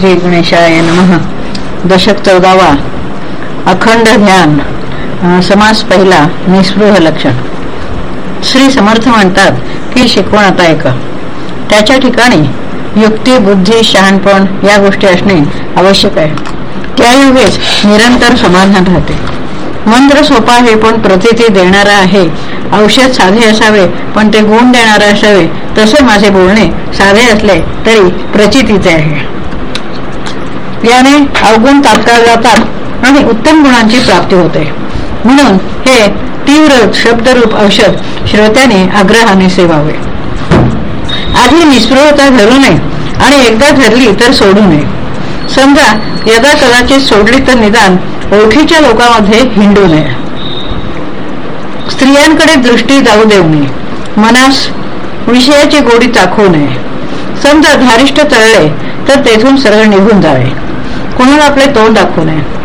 श्री गणेशाय नमः. दशक चौदावा. अखंड ध्यान. समास पहिला. निस्पृह लक्षण. श्री समर्थ म्हणतात की शिकवण आता ऐका त्याच्या ठिकाणी युक्ती बुद्धी शहाणपण या गोष्टी असणे आवश्यक आहे. त्या योगेच निरंतर समाधान राहते. मंत्र सोपा आहे पण प्रतिती देणारा आहे. औषध साधे असावे पण ते गुण देणारे असावे. तसे माझे बोलणे साधे असले तरी प्रचितीचे आहे. याने अवगुण तात्काळ जातात आणि उत्तम गुणांची प्राप्ती होते. म्हणून हे तीव्र शब्दरूप औषध श्रोत्याने आग्रहाने सेवावे. आधी निष्प्रभता धरू नये आणि एकदा धरली तर सोडू नये. समजा यदा कदाचित सोडली तर निदान ओळखीच्या लोकांमध्ये हिंडू नये. स्त्रियांकडे दृष्टी जाऊ देऊ नये. मनास विषयाची गोडी चाखवू नये. समजा धारिष्ट तळले तर तेथून सरळ निघून जावे. कोणाला आपले तोंड दाखवू नये.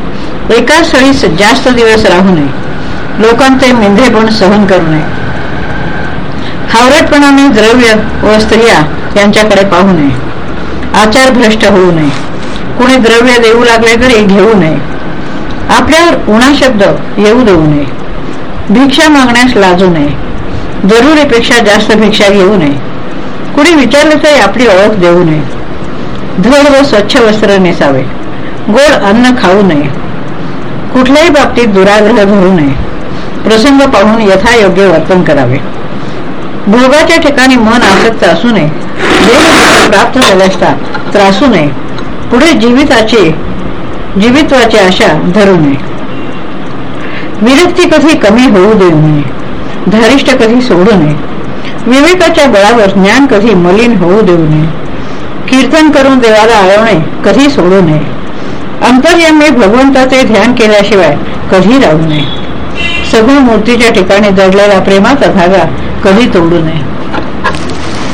एकाच स्थळी जास्त दिवस राहू नये. लोकांचे मेंढेपण सहन करू नये. हावरटपणाने द्रव्य व स्त्रिया यांच्याकडे पाहू नये. आचार भ्रष्ट होऊ नये. कुणी द्रव्य देऊ लागले तरी घेऊ नये. आपल्यावर उणा शब्द येऊ देऊ नये. भिक्षा मागण्यास लाजू नये. जरुरीपेक्षा जास्त भिक्षा घेऊ नये. कुणी विचारले तरी आपली ओळख देऊ नये. धड व स्वच्छ वस्त्र नेसावे. गोड अन्न खाऊ नये. कुठल्याही बाबतीत दुराग्रह धरू नये. प्रसंग पाहून यथायोग्य वर्तन करावे. भोगाच्या ठिकाणी मन आसक्त असू नये. प्राप्त झाले असता त्रासू नये. पुढे जीविताचे जीवित्वाची आशा धरू नये. विरक्ती कधी कमी होऊ देऊ नये. धारिष्ट कधी सोडू नये. विवेकाच्या बळावर ज्ञान कधी मलिन होऊ देऊ नये. कीर्तन करून देवाला आळवणे कधी सोडू नये. अंतर्यामी भगवंताचे ध्यान केल्याशिवाय कधी राहू नये. सगळ मूर्तीच्या ठिकाणी दडलेला प्रेमाचा धागा कधी तोडू नये.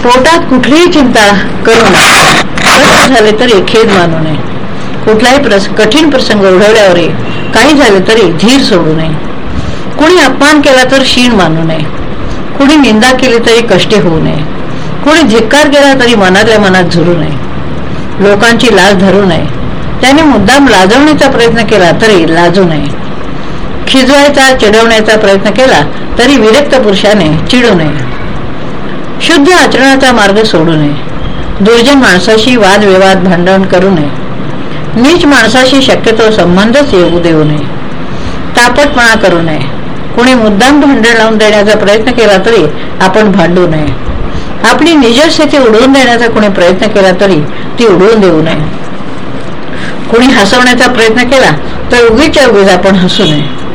पोटात कुठलीही चिंता करू नये. कष्ट झाले तरी खेद मानू नये. कुठलाही प्रस कठीण प्रसंग ओढवल्यावरही काही झाले तरी धीर सोडू नये. कुणी अपमान केला तर क्षीण मानू नये. कुणी निंदा केली तरी कष्टी होऊ नये. कुणी धिक्कार केला तरी मनातल्या मनात झुरू नये. लोकांची लाज धरू नये. त्याने मुद्दाम लाजवण्याचा प्रयत्न केला तरी लाजू नये. खिजवायचा चिडवण्याचा प्रयत्न केला तरी विरक्त पुरुषाने चिडू नये. शुद्ध आचरणाचा मार्ग सोडू नये. दुर्जन माणसाशी वादविवाद भांडण करू नये. नीच माणसाशी शक्यतो संबंधच येऊ देऊ नये. तापटपणा करू नये. कुणी मुद्दाम भांडण लावून देण्याचा प्रयत्न केला तरी आपण भांडू नये. आपली निजस्थिती उडवून देण्याचा कुणी प्रयत्न केला तरी ती उडवून देऊ नये. कोणी हसवण्याचा प्रयत्न केला तर उगीच्या उगीच आपण हसू नये.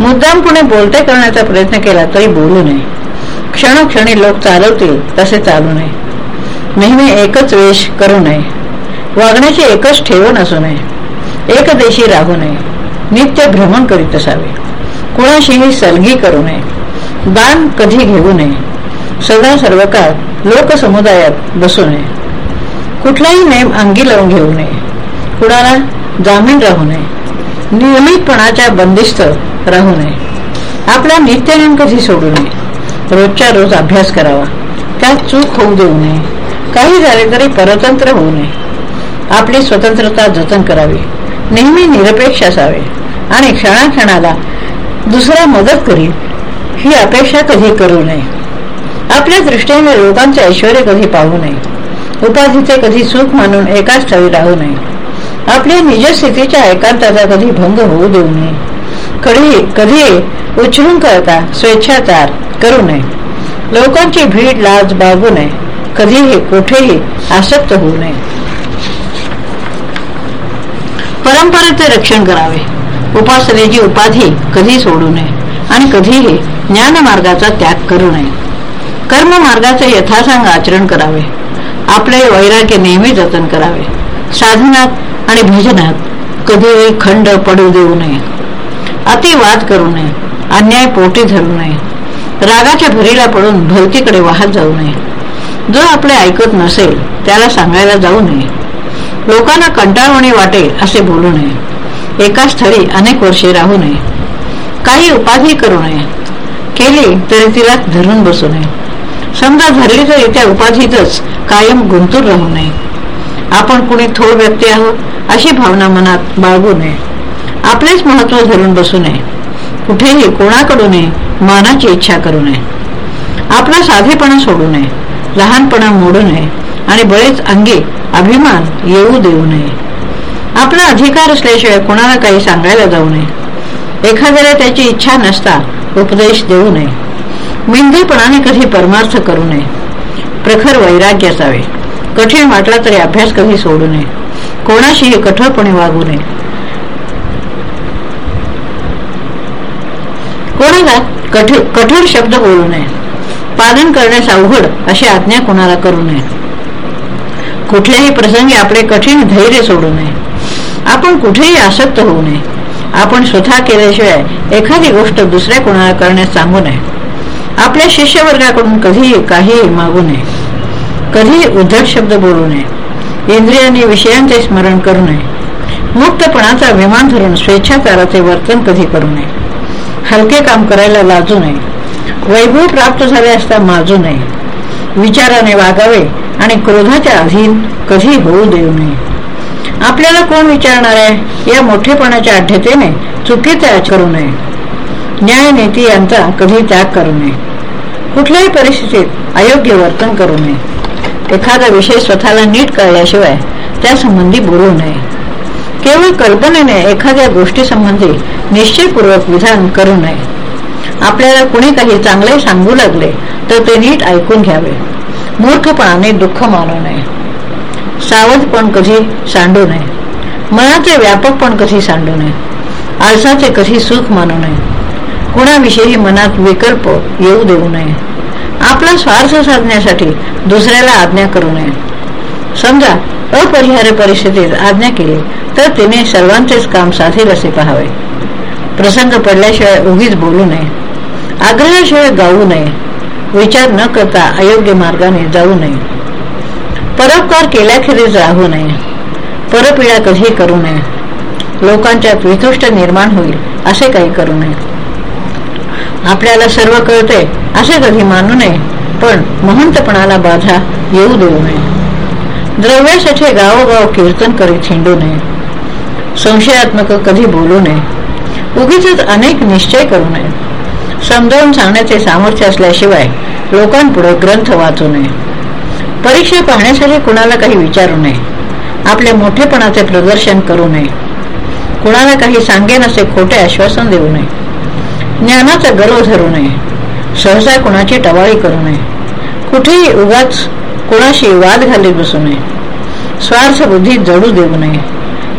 मुद्दाम मुद्दामपणे बोलते करण्याचा प्रयत्न केला तरी बोलू नये. क्षणक्षणी लोक चालवतील तसे चालू नये. नेहमी एकच वेश करू नये. वागण्याची एकच ठेवण असू नये. एकदेशी राहू नये. नित्य भ्रमण करीत असावे. कुणाशीही सलगी करू नये. दान कधी घेऊ नये. सदा सर्व काळ लोकसमुदायात बसू नये. कुठलाही नेम अंगी लावून घेऊ नये. कुणाला जामीन राहू नये. नियमितपणाच्या बंदिस्त राहू नये. आपला नित्यनेम कधी सोडू नये. रोजच्या रोज अभ्यास करावा. त्यात चूक होऊ देऊ नये. काही झाले तरी परतंत्र होऊ नये. आपली स्वतंत्रता जतन करावी. नेहमी निरपेक्ष असावे. आणि क्षणाक्षणाला दुसरा मदत करील ही अपेक्षा कधी करू नये. आपल्या दृष्टीने लोकांचे ऐश्वर कधी पाहू नये. उपाधीचे कधी सुख मानून एकाच स्थळी राहू नये. आपल्या निजस्थितीच्या एकांताचा कधी भंग होऊ देऊ नये. कधी कधी उचलून करता स्वेच्छाचार करू नये. लोकांची भीड लाज बागू नये. कधीही कुठेही आसक्त होऊ नये. परंपरेचे रक्षण करावे. उपासनेची उपाधी कधी सोडू नये आणि कधीही ज्ञानमार्गाचा त्याग करू नये. कर्म मार्गाचे यथासांग आचरण करावे. आपले वैराग्य नेहमी जतन करावे. साधनात आणि भजनात कधीही खंड पडू देऊ नये. अतिवाद करू नये. अन्याय पोटी धरू नये. रागाच्या भरीला पडून भलतीकडे वाहत जाऊ नये. जो आपले ऐकत नसेल त्याला सांगायला जाऊ नये. लोकांना कंटाळवणे वाटेल असे बोलू नये. एका स्थळी अनेक वर्षे राहू नये. काही उपाधी करू नये. केली तरी तिला धरून बसू नये. समजा धरली तरी त्या उपाधीतच कायम गुंतून राहू नये. आपण कुणी थोड व्यक्ती आहोत अशी भावना मनात बाळगू नये. आपलेच महत्त्व धरून बसू नये. कुठेही कोणाकडूनही मानाची इच्छा करू नये. आपला साधेपणा सोडू नये लहानपणा मोडू नये आणि बळेच अंगी अभिमान येऊ देऊ नये. आपला अधिकार असल्याशिवाय कोणाला काही सांगायला जाऊ नये. एखाद्याला त्याची इच्छा नसता उपदेश देऊ नये. मिंधेपणाने कधी परमार्थ करू नये. प्रखर वैराग्य असावे. कठीण वाटला तरी अभ्यास कधी सोडू नये. कोणाशीही कठोरपणे वागू नये. कोणाला कठोर शब्द बोलू नये. पालन करण्यास अवघड अशी आज्ञा कोणाला करू नये. कुठल्याही प्रसंगी आपले कठीण धैर्य सोडू नये. आपण कुठेही आसक्त होऊ नये. आपण स्वतः केल्याशिवाय एखादी गोष्ट दुसऱ्या कोणाला करण्यास सांगू नये. आपल्या शिष्यवर्गाकडून कधीही काहीही मागू नये. कधी उद्धट शब्द बोलू नये. इंद्रियांनी विषयांचे स्मरण करू नये. मुक्तपणाचा विमान धरून स्वेच्छाचाराचे वर्तन कधी करू नये. हलके काम करायला लाजू नये. वैभव प्राप्त झाले असता माजू नये. विचाराने वागावे आणि क्रोधाच्या अधीन कधी होऊ देऊ नये. आपल्याला कोण विचारणार आहे? या मोठेपणाच्या आढ्यतेने चुकीचे करू नये. न्यायनीती यांचा कधी त्याग करू नये. कुठल्याही परिस्थितीत अयोग्य वर्तन करू नये. एखादा विषय स्वतःला नीट कळल्याशिवाय त्यासंबंधी बोलू नये. केवळ कल्पनेने एखाद्या गोष्टीसंबंधी निश्चयपूर्वक विधान करू नये. आपल्याला कुणी काही चांगले सांगू लागले तर ते नीट ऐकून घ्यावे. मूर्खपणाने दुःख मानू नये. सावध पण कधी सांडू नये. मनाचे व्यापक पण कधी सांडू नये. आळसाचे कधी सुख मानू नये. कुणाविषयी मनात विकल्प येऊ देऊ नये. आपला स्वार्थ साधण्यासाठी दुसऱ्याला आज्ञा करू नये. समजा अपरिहार्य परिस्थितीत आज्ञा केली तर तिने सर्वांचेच काम साधेल असे पहावे. प्रसंग पडल्याशिवाय उगीच बोलू नये. आग्रहाशिवाय गाऊ नये. विचार न करता अयोग्य मार्गाने जाऊ नये. परोपकार केल्याखेरीज राहू नये. परपीडा कधी करू नये. लोकांच्यात वितुष्ट निर्माण होईल असे काही करू नये. आपल्याला सर्व कळते असे कधी मानू नये. पण महंतपणाला बाधा येऊ देऊ नये. द्रव्यासाठी गावोगाव कीर्तन करीत हिंडू नये. संशयात्मक कधी बोलू नये. उगीच अनेक निश्चय करू नये. समजावून सांगण्याचे सामर्थ्य असल्याशिवाय लोकांपुढे ग्रंथ वाचू नये. परीक्षा पाहण्यासाठी कुणाला काही विचारू नये. आपले मोठेपणाचे प्रदर्शन करू नये. कुणाला काही सांगेन असे खोटे आश्वासन देऊ नये. ज्ञानाचा गर्व धरू नये. सहसा कुणाची टवाळी करू नये. कुठेही उगाच कुणाशी वाद घालीत बसू नये. स्वार्थ बुद्धी जडू देऊ नये.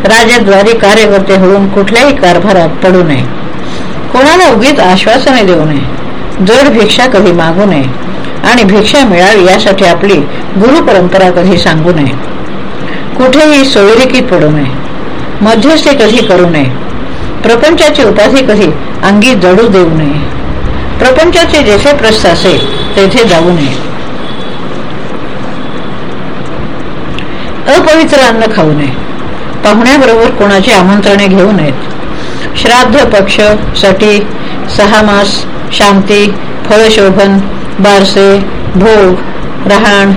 राजाद्वारे कार्यकर्ते होऊन कुठल्याही कारभारात पडू नये. कोणाला उगीच आश्वासने देऊ नये. जड भिक्षा कधी मागू नये. आणि भिक्षा मिळावी यासाठी आपली गुरु परंपरा कधी सांगू नये. कुठेही सोयरिकीत पडू नये. मध्यस्थी कधी करू नये. प्रपंचाची उपाधी कधी? अंगी जडू देऊ नये. प्रपंचाचे जेथे प्रस्थ असेल तेथे जाऊ नये. अपवित्र अन्न खाऊ नये. पाहुण्याबरोबर कोणाची आमंत्रणे घेऊ नयेत. श्राद्ध पक्ष सटी सहा मास शांती फळशोभन बारसे भोग रहाण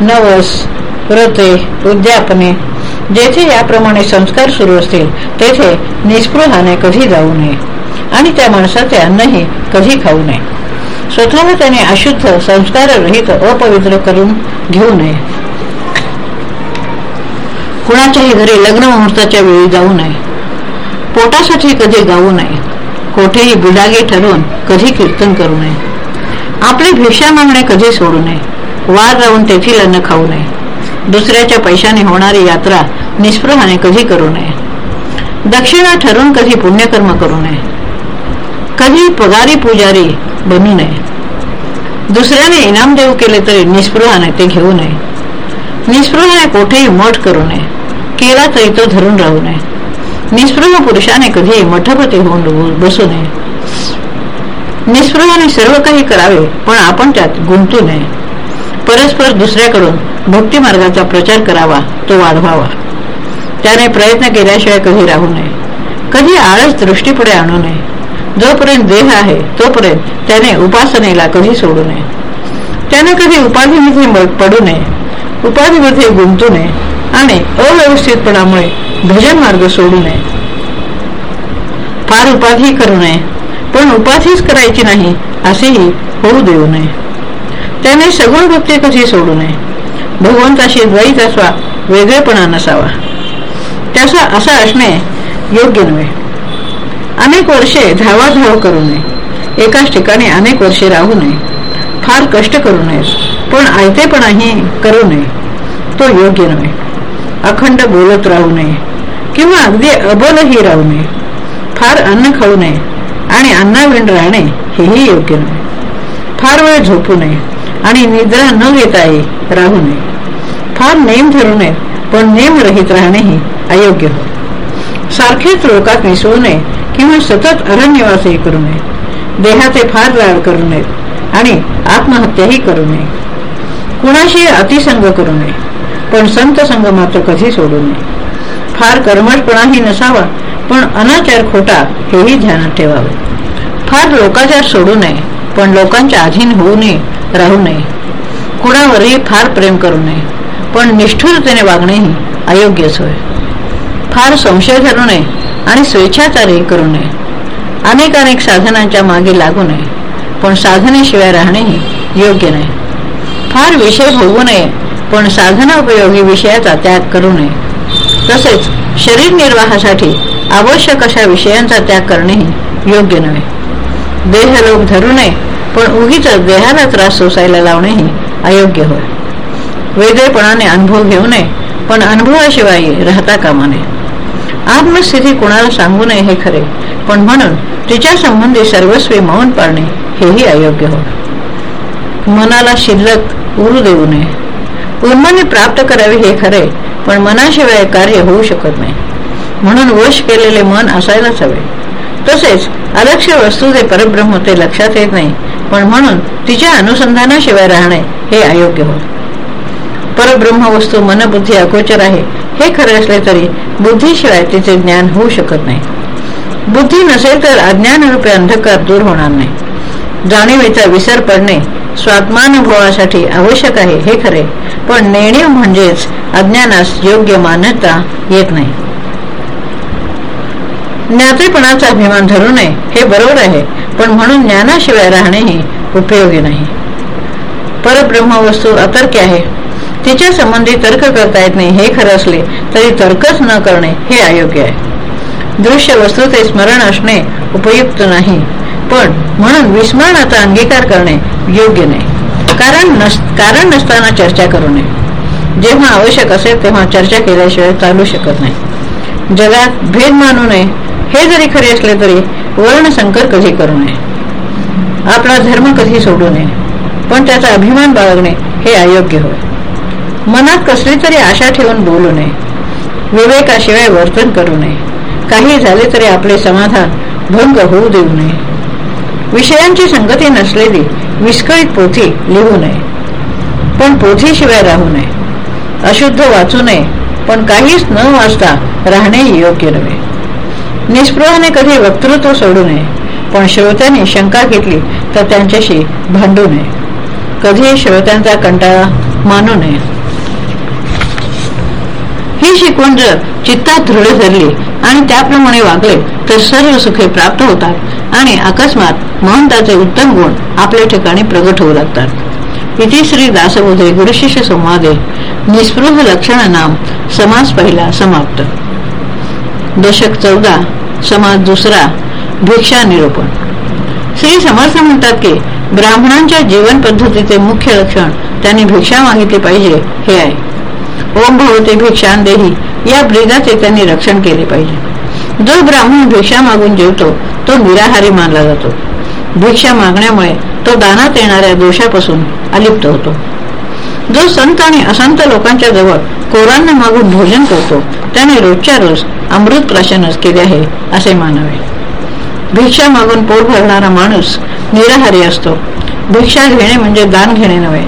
नवस व्रते उद्यापने जेथे याप्रमाणे संस्कार सुरू असतील तेथे निस्पृहाने कधी जाऊ नये आणि त्या माणसाचे अन्नही कधी खाऊ नये. स्वतःला त्याने अशुद्ध संस्कार रहित अपवित्र करून घेऊ नये. कुणाच्याही घरी लग्न मुहूर्ताच्या वेळी जाऊ नये. पोटासाठी कधी गाऊ नये. कोठेही बिडागे ठरवून कधी कीर्तन करू नये. आपली भिक्षा मागणे कधी सोडू नये. वार राहून तेथील अन्न खाऊ नये. दुसऱ्याच्या पैशाने होणारी यात्रा निस्पृहाने कधी करू नये. दक्षिणा ठरून कधी पुण्यकर्म करू नये. कधी पगारी पुजारी बनू नये. दुसऱ्याने इनाम देऊ केले तरी निस्पृहाने ते घेऊ नये. निस्पृहाने कोठेही मठ करू नये. केला तरी तो धरून राहू नये. निस्पृह पुरुषाने कधी मठपती होऊन बसू नये. निस्पृहाने सर्व काही करावे पण आपण त्यात गुंतू नये. परस्पर दुसऱ्याकडून भक्ती मार्गाचा प्रचार करावा तो वाढवावा. त्याने प्रयत्न केल्याशिवाय कधी राहू नये. कधी आळस दृष्टीपुढे आणू नये. जोपर्यंत देह आहे तोपर्यंत त्याने उपासनेला कधी सोडू नये. त्याने कधी उपाधीमध्ये पडू नये. उपाधीमध्ये गुंतू नये आणि अव्यवस्थितपणामुळे भजन मार्ग सोडू नये. फार उपाधी करू नये पण उपाधीच करायची नाही असेही होऊ देऊ नये. त्याने सगुण भक्ती कधी सोडू नये. भगवंताशी द्वैत असवा वेगळेपणा नसावा. त्याचा असा असणे योग्य नव्हे. अनेक वर्षे धावाधाव करू नये. एकाच ठिकाणी अनेक वर्षे राहू नये. फार कष्ट करू नये पण आयतेपणाही करू नये. तो योग्य नव्हे. अखंड बोलत राहू नये किंवा अगदी अबलही राहू नये. फार अन्न खाऊ नये आणि अन्नाविण राहणे हेही योग्य नव्हे. फार वेळ झोपू नये. आणि निद्रा न घेताही राहू नये. फार नेम धरू नये पण नेम रहित राहणेही अयोग्य हो सारखेच लोकात मिसळू नये किंवा सतत अरण्यवासही करू नये. देहाचे फार लाड करू नयेत आणि आत्महत्याही करू नये. कुणाशी अतिसंग करू नये पण संत संग मात्र कधी सोडू नये. फार कर्मठपणाही नसावा पण अनाचार खोटा हेही ध्यानात ठेवावे. फार लोकाचार सोडू नये पण लोकांच्या अधीन होऊ नये राहू नये. कुणावरही फार प्रेम करू नये. पण निष्ठुरतेने वागणेही अयोग्यच होय. फार संशय धरू नये आणि स्वेच्छाचारही करू नये. अनेक अनेक साधनांच्या मागे लागू नये पण साधनेशिवाय राहणेही योग्य नाही. फार विषय भोगू नये पण साधना उपयोगी विषयाचा त्याग करू नये. तसेच शरीर निर्वाहासाठी आवश्यक अशा विषयांचा त्याग करणेही योग्य नव्हे. देहलोक धरू नये पण उगीच देहाला त्रास सोसायला लावणेही अयोग्य होय. वेगळेपणाने अनुभव घेऊ नये पण अनुभवाशिवाय राहता कामा नये. आत्मस्थिती कुणाला सांगू नये हे खरे पण म्हणून तिच्या संबंधी सर्वस्वी मौन पाळणे हेही अयोग्य होय. मनाला शिल्लक उरू देऊ नये. उन्माने प्राप्त करावे हे खरे पण मनाशिवाय कार्य होऊ शकत नाही. म्हणून वश केलेले मन असायलाच हवे. तसेच अलक्ष वस्तू जे परब्रह्म ते लक्षात येत नाही. पण म्हणून तिच्या अनुसंधानाशिवाय राहणे हे अयोग्य होत. परब्रह्म वस्तू मनबुद्धी अगोचर आहे. हे खरे असले तरी बुद्धीशिवाय तिचे ज्ञान होऊ शकत नाही. बुद्धी नसेल तर अज्ञान रूपे अंधकार दूर होणार नाही. जाणीवेचा विसर पडणे स्वात्मानुभवासाठी आवश्यक आहे हे खरे. पण नेणीव म्हणजेच अज्ञानास योग्य मान्यता येत नाही. ज्ञातेपणाचा अभिमान धरू नये हे बरोबर आहे पण म्हणून ज्ञानाशिवाय राहणेही उपयोगी नाही. परब्रह्म वस्तू अतर्क आहे. तिच्या संबंधी तर्क करता येत नाही हे खरं असले तरी तर्कच न करणे हे अयोग्य आहे. दृश्य वस्तू ते स्मरण असणे उपयुक्त नाही पण म्हणून विस्मरणाचा अंगीकार करणे योग्य नाही. कारण नस कारण नसताना चर्चा करू नये. जेव्हा आवश्यक असेल तेव्हा चर्चा केल्याशिवाय चालू शकत नाही. जगात भेद मानू नये हे जरी खरे असले तरी वर्णशंकर कधी करू नये. आपला धर्म कधी सोडू नये. पण त्याचा अभिमान बाळगणे हे अयोग्य होय. मनात कसली तरी आशा ठेवून बोलू नये. विवेकाशिवाय वर्तन करू नये. काही झाले तरी आपले समाधान भंग होऊ देऊ नये. विषयांची संगती नसलेली विस्कळीत पोथी लिहू नये. पण पोथीशिवाय राहू नये. अशुद्ध वाचू नये पण काहीच न वाचता राहणे योग्य नव्हे. निस्पृहाने कधी वक्तृत्व सोडू नये पण श्रोत्यांनी शंका घेतली तर त्यांच्याशी भांडू नये. कधी श्रोत्यांचा कंटाळा मानू नये. ही शिकवण जर चित्तात दृढ धरली आणि त्याप्रमाणे वागले तर सर्व सुखे प्राप्त होतात आणि अकस्मात महंताचे उत्तम गुण आपल्या ठिकाणी प्रगट होऊ लागतात. इथे श्री दासबोधे गुरुशिष्य संवादे निस्पृह लक्षण नाम समास पहिला समाप्त. दशक चौदा समाज दुसरा भिक्षा निरूपण. श्री समर्थ म्हणतात की ब्राह्मणांच्या जीवन पद्धतीचे मुख्य लक्षण त्यांनी भिक्षा मागितली पाहिजे हे आहे. ओम भवते भिक्षान देही या ब्रिदाचे त्यांनी रक्षण केले पाहिजे. जो ब्राह्मण भिक्षा मागून जेवतो तो निराहारी मानला जातो. भिक्षा मागण्यामुळे तो दानात येणाऱ्या दोषापासून अलिप्त होतो. जो संत आणि असंत लोकांच्या जवळ कोरांना मागून भोजन करतो त्याने रोजच्या रोज अमृत प्राशनच केले आहे असे मानावे. भिक्षा मागून पोट भरणारा माणूस निराहारी असतो. भिक्षा घेणे म्हणजे दान घेणे नव्हे.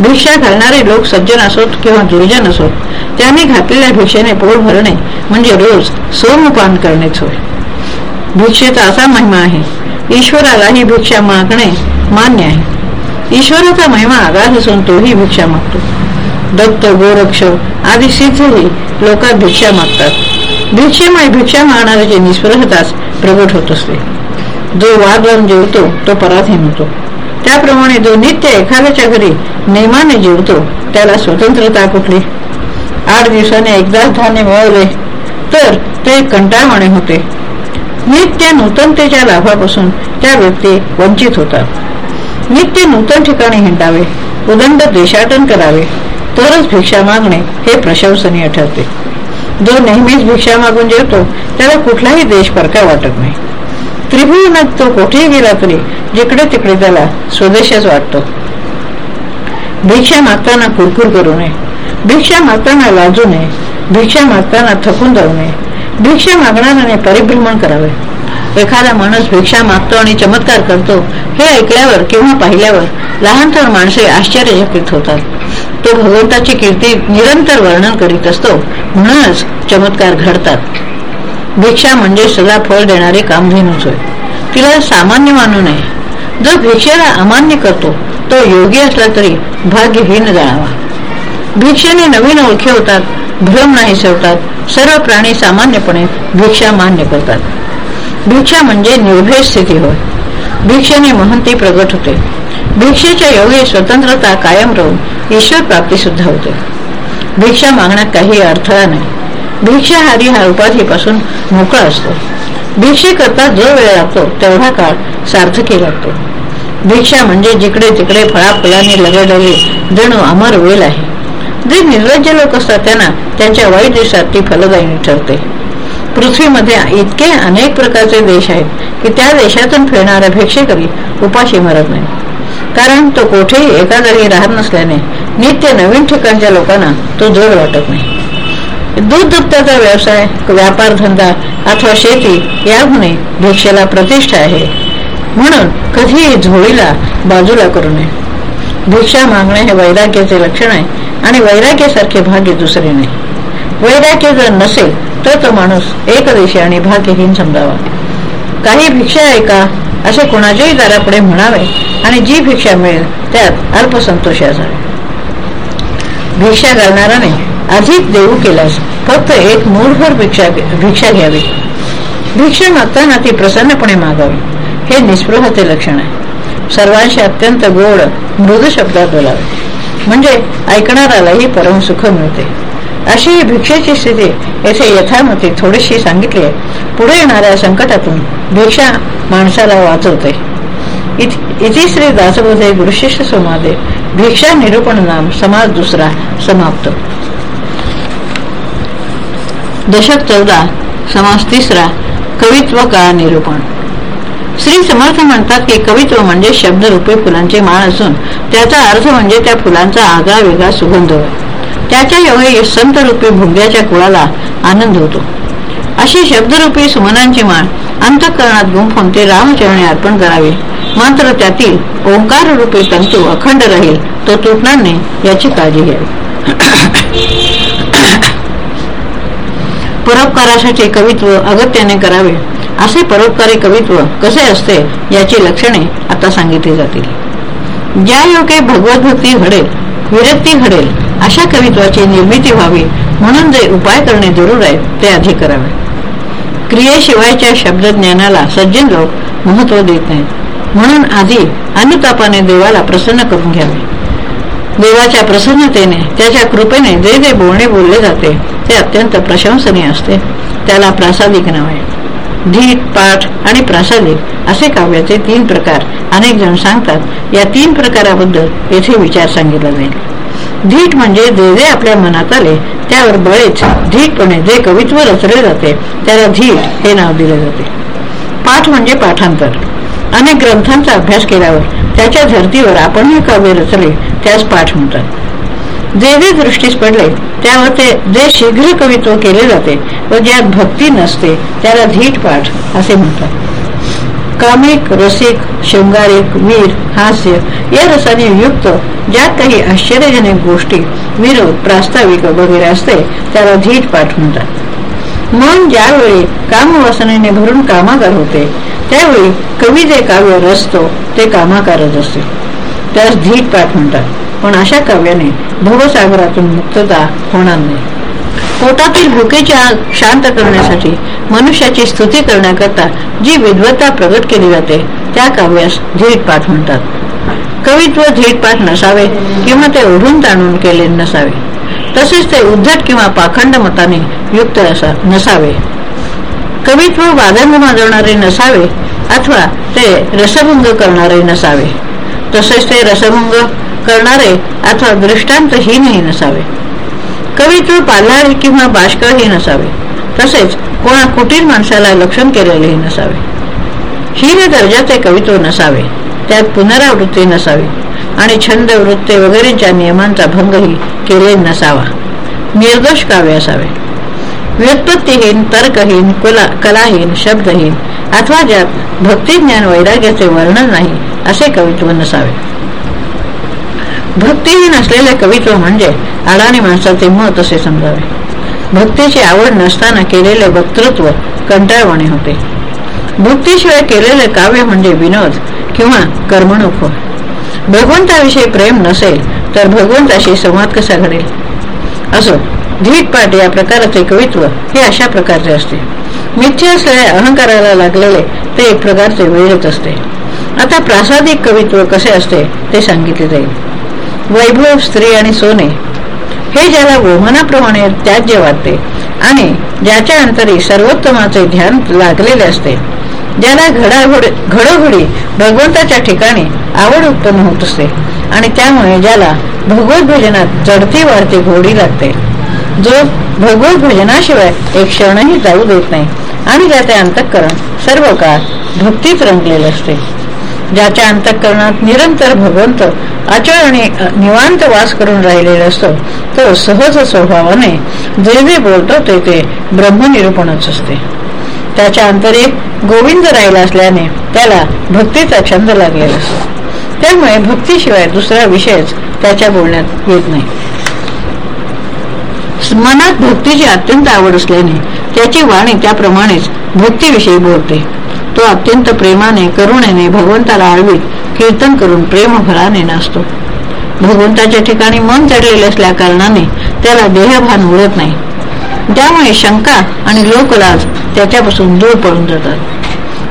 भिक्षा घालणारे लोक सज्जन असोत किंवा दुर्जन असोत त्यांनी घातलेल्या भिक्षेने पोट भरणे म्हणजे रोज सोमपान करणेच होय. भिक्षेचा असा महिमा आहे ईश्वराला ही भिक्षा मागणे मान्य आहे. ईश्वराचा महिमा आगाध असून तोही भिक्षा मागतो. दत्त गोरक्ष आदी सिद्धही लोकात भिक्षा मागतात. भिक्षेमुळे भिक्षा मागणाऱ्याची निस्पृहताच प्रगट होत असते जो वादवून जेवतो तो पराधीन होतो. त्याप्रमाणे जो नित्य एखाद्याच्या घरी नेमाने जेवतो त्याला स्वतंत्रता कुठली? आठ दिवसाने एकदाच धान्य मिळवले तर ते कंटाळवाणे होते. नित्य नूतनतेच्या लाभापासून त्या व्यक्ती वंचित होतात. नित्य नूतन ठिकाणी हिंडावे उदंड देशाटन करावे तरच भिक्षा मागणे हे प्रशंसनीय ठरते. जो नेहमीच भिक्षा मागून जेवतो त्याला कुठलाही देश परका वाटत नाही. त्रिभुवनात तो कोठेही गेला तरी जिकडे तिकडे त्याला स्वदेशच वाटतो. भिक्षा मागताना कुरकुर करू नये. भिक्षा मागताना लाजू नये. भिक्षा मागताना थकून जाऊ नये. भिक्षा मागणाऱ्याने परिभ्रमण करावे. एखादा माणूस भिक्षा मागतो आणि चमत्कार करतो हे ऐकल्यावर किंवा पाहिल्यावर लहानतर माणसे आश्चर्यचकित होतात. तो भगवंताची कीर्ती निरंतर वर्णन करीत असतो. म्हणूनच चमत्कार घडतात. भिक्षा म्हणजे सदा फळ देणारे कामधेनूच होय. तिला सामान्य मानू नये. जो भिक्षेला अमान्य करतो तो योगी असला तरी भाग्यहीन जाणावा. भिक्षेने नवीन ओळखी होतात भ्रम नाही सेवतात सर्व प्राणी सामान्यपणे भिक्षा मान्य करतात. भिक्षा म्हणजे निर्भय स्थिती होय. भिक्षेने महंती प्रगट होते. भिक्षेच्या योगे स्वतंत्रता कायम राहून ईश्वर प्राप्ती सुद्धा होते. भिक्षा मागण्यात काही अडथळा नाही. भिक्षाहारी हा उपाधीपासून मोकळा असतो. भिक्षे करता जो वेळ लागतो तेवढा काळ सार्थकी लागतो. भिक्षा म्हणजे जिकडे तिकडे फळाफुलांनी लगडलेले जणू अमर वेल आहे. जे निर्लज्ज लोक असतात त्यांना त्यांच्या वाईट दिवसात ती फलदायी ठरते. पृथ्वीमध्ये इतके अनेक प्रकारचे देश आहेत की त्या देशातून फिरणारा भिक्षेकरी उपाशी मरत नाही कारण तो कोठेही एका जागी राहत नसल्याने नित्य नवीन ठिकाणच्या लोकांना तो जड वाटत नाही. दूध दुभत्याचा व्यवसाय व्यापार धंदा अथवा शेती यामुळे भिक्षेला प्रतिष्ठा आहे. म्हणून कधीही झोळीला बाजूला करू नये. भिक्षा मागणे हे वैराग्याचे लक्षण आहे आणि वैराग्यासारखे भाग्य दुसरे नाही. वैराग्य जर नसेल तर तो माणूस एकदेशी आणि भाग्यहीन समजावा. काही भिक्षा ऐका असे कोणाच्याही दारापुढे म्हणावे आणि जी भिक्षा मिळेल त्यात अल्पसंतोष असावे. भिक्षा घालणाराने अधिक देऊ केल्यास फक्त एक मूळभर भिक्षा भिक्षा घ्यावी. भिक्षा मागताना ती प्रसन्नपणे मागावी. हे निस्पृहते लक्षण आहे. सर्वांशी अत्यंत गोड मृदू शब्दात बोलावे. म्हणजे ऐकणारालाही परम सुख मिळते. अशी ही भिक्षेची स्थिती येथे यथामती थोडीशी सांगितली पुढे येणाऱ्या संकटातून भिक्षा माणसाला वाचवते. इति श्री दासबोधे गुरुशिष्य समाधे. भिक्षा निरूपण नाम समाज दुसरा समाप्त. दशक चौदा समाज तिसरा कवित्व काळ निरूपण. श्री समर्थ म्हणतात की कवित्व म्हणजे शब्दरूपे फुलांचे माळ असून त्याचा अर्थ म्हणजे त्या फुलांचा आगळा वेगळा सुगंध. होय त्याच्या योगे संत रूपी भुंग्याच्या कुळाला आनंद होतो. अशी शब्दरूपी सुमनांची माळ अंतकरणात गुंफून ते रामचरणी अर्पण करावे. मात्र त्यातील ओंकार रूपी तंतू अखंड राहील तो तुटणार नाही याची काळजी घ्यावी. परोपकारासाठी कवित्व अगत्याने करावे. असे परोपकारी कवित्व कसे असते याची लक्षणे आता सांगितली जातील. ज्या योगे भगवत भक्ती घडेल विरक्ती घडेल अशा कवित्वाची निर्मिती व्हावी म्हणून जे उपाय करणे जरूर आहे ते आधी करावे. क्रियेशिवायच्या शब्दज्ञानाला सज्जन लोक महत्त्व देत नाहीत. म्हणून आधी अनुतापाने देवाला प्रसन्न करून घ्यावे. देवाच्या प्रसन्नतेने त्याच्या कृपेने जे जे बोलणे बोलले जाते ते अत्यंत प्रशंसनीय असते. त्याला प्रासादिक नाव आहे. धीट पाठ आणि प्रासादिक असे काव्याचे तीन प्रकार अनेक जण सांगतात. या तीन प्रकाराबद्दल येथे विचार सांगितला जाईल. धीट म्हणजे जे जे आपल्या मनात आले त्यावर बळेच धीटपणे जे कवित्व रचले जाते त्याला धीट हे नाव दिले जाते. पाठ म्हणजे पाठांतर. अनेक ग्रंथांचा अभ्यास केल्यावर त्याच्या धर्तीवर आपण हे काव्य रचले त्यास पाठ म्हणतात. जे जे दृष्टीस पडले त्यावर ते जे शीघ्र कवित्व केले जाते व ज्यात भक्ती नसते त्याला धीट पाठ असे म्हणतात. कामिक रसिक शृंगारिक वीर हास्य या रसाने युक्त ज्यात काही आश्चर्यजनक गोष्टी विरोध प्रास्ताविक वगैरे असते त्याला धीट पाठ म्हणतात. मन ज्यावेळी कामवासनेने भरून कामाकार होते त्यावेळी कवी जे काव्य रचतो ते कामाकारच असते. त्यास धीट पाठ म्हणतात. पण अशा काव्याने भवसागरातून मुक्तता होणार नाही. पोटातील भुकेची शांत करण्यासाठी मनुष्याची स्तुती करण्याकरता जी विद्वत्ता प्रगट केली जाते त्या काव्यास पाठ म्हणतात. कवित्व पाठ नसावे किंवा ते ओढून ताणून केले नसावे. तसेच ते उद्धट किंवा पाखंड मताने युक्त नसावे. कवित्व वादंग माजवणारे नसावे अथवा ते रसभंग करणारे नसावे. तसेच ते रसभंग करणारे अथवा दृष्टांतहीनही नसावे. कवित्व पाल्हाळी किंवा बाष्कळही नसावे. तसेच कोणा कुटीर माणसाला लक्षण केलेलेही नसावे. हीन दर्जाचे कवित्व नसावे. त्यात पुनरावृत्ती नसावी. आणि छंद वृत्ते वगैरेच्या नियमांचा भंगही केले नसावा. निर्दोष काव्य असावे. व्युत्पत्तीहीन तर्कहीन कलाहीन शब्दहीन अथवा ज्यात भक्तिज्ञान वैराग्याचे वर्णन नाही असे कवित्व नसावे. भक्तीहीन असलेले कवित्व म्हणजे अडाणी माणसाचे मत असे समजावे. भक्तीची आवड नसताना केलेले वक्तृत्व कंटाळवाणे होते. भक्तीशिवाय केलेले काव्य म्हणजे विनोद किंवा कर्मणूक होय. भगवंताविषयी प्रेम नसेल तर भगवंताशी संवाद कसा घडेल? असो धीटपाट या प्रकाराचे कवित्व हे अशा प्रकारचे असते. मिथ्य असलेल्या अहंकाराला लागलेले ते एक प्रकारचे वेळच असते. आता प्रासादिक कवित्व कसे असते ते सांगितले जाईल. वैभव स्त्री आणि सोने. हे ज्याला गोमनाप्रमाणे त्याज्य वाटते आणि ज्याच्या अंतरी सर्वोत्तमाचे ध्यान लागलेले असते ज्याला घडाघड घडोघडी भगवंताच्या ठिकाणी आवड उत्पन्न होत असते आणि त्यामुळे ज्याला भगवत भजनात चढती वाढती घोडी लागते. जो भगवत भजनाशिवाय एक क्षणही जाऊ देत नाही आणि ज्याचे अंतःकरण सर्व काळ भक्तीत रंगलेले असते. ज्याच्या अंतःकरणात निरंतर भगवंत अचळ आणि निवांत वास करून राहिलेला असतो तो सहज स्वभावाने जे बोलतो ते ते ब्रह्मनिरूपणच असते. त्याच्या अंतरे गोविंद राहिला असल्याने त्याला भक्तीचा छंद लागलेला असतो. त्यामुळे भक्तीशिवाय दुसरा विषयच त्याच्या बोलण्यात येत नाही. मनात भक्तीची अत्यंत आवड असल्याने त्याची वाणी त्याप्रमाणेच भक्तीविषयी बोलते. तो अत्यंत प्रेमाने करुणेने भगवंताला आळवीत कीर्तन करून प्रेमभरा नाचतो. भगवंताच्या ठिकाणी मन चढलेले असल्या कारणाने त्याला देहभान उडत नाही. त्यामुळे शंका आणि लोकलाज त्याच्यापासून दूर पडून जातात.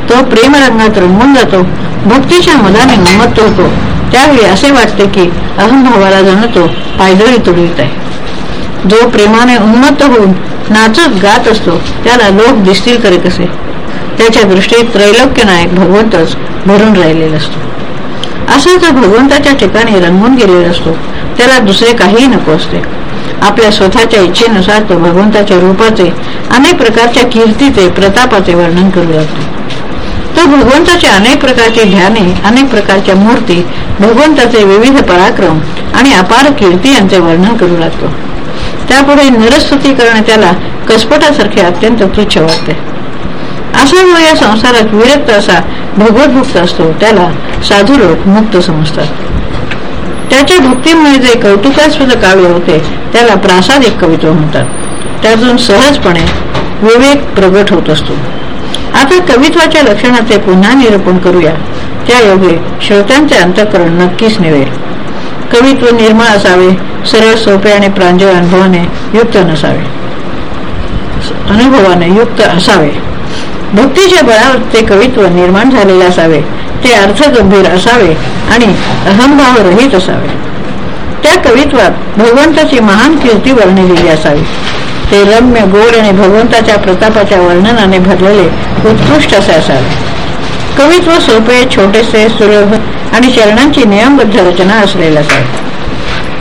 तो प्रेमरंगात रंगून जातो भक्तीच्या मनाने उन्मत्त होतो. त्यावेळी असे वाटते की अहंभावाला जाणतो पायदळी तुडवित आहे. जो प्रेमाने उन्मत्त होऊन नाचत गात असतो त्याला लोक दिसतील करे कसे? त्याच्या दृष्टीत त्रैलोक्य नायक भगवंतच भरून राहिलेला असतो. असा जो भगवंताच्या ठिकाणी रंगून गेलेला असतो त्याला दुसरे काहीही नको असते. आपल्या स्वतःच्या इच्छेनुसार तो भगवंताच्या रूपाचे अनेक प्रकारच्या कीर्तीचे प्रतापाचे वर्णन करू लागतो. तो भगवंताचे अनेक प्रकारचे ध्याने अनेक प्रकारच्या मूर्ती भगवंताचे विविध पराक्रम आणि अपार कीर्ती यांचे वर्णन करू लागतो. त्यापुढे निरस्तुती करणे त्याला कसपटासारखे अत्यंत तुच्छ वाटते. अशामुळे या संसारात विरक्त असा भगवत असतो त्याला साधू लोक मुक्त समजतात. त्याच्या भक्तीमुळे जे कौतुकास्पद काव्य होते त्याला प्रासादिक कवित्व म्हणतात. त्यातून सहजपणे विवेक प्रगट होत असतो. आता कवित्वाच्या लक्षणाचे पुन्हा निरूपण करूया. त्या योगे श्रोत्यांचे अंतकरण नक्कीच निवेल. कवित्व निर्मळ असावे सरळ सोपे आणि प्रांजळ अनुभवाने युक्त नसावे. अनुभवाने युक्त असावे. भक्तीच्या बळावर ते कवित्व निर्माण झालेले असावे. ते अर्थगंभीर असावे आणि अहंभाव रहित असावे. त्या कवित्वात भगवंताची महान कीर्ती वर्णिलेली असावी. ते रम्य गोड आणि भगवंताच्या प्रतापाच्या वर्णनाने भरलेले उत्कृष्ट असे असावे. कवित्व सोपे छोटेसे सुलभ आणि चरणांची नियमबद्ध रचना असलेले असावे.